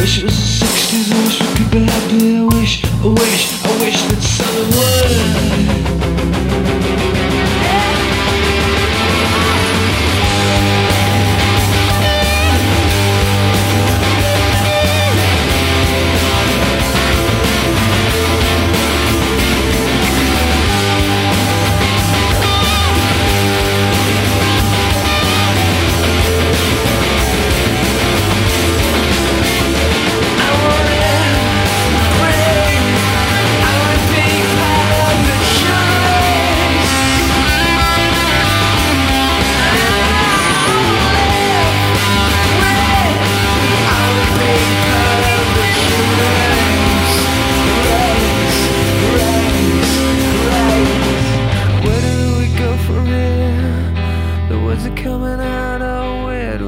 wish it was the 60s, I wish people happy, I wish, I wish, I wish that someone would Words are coming out of? Weird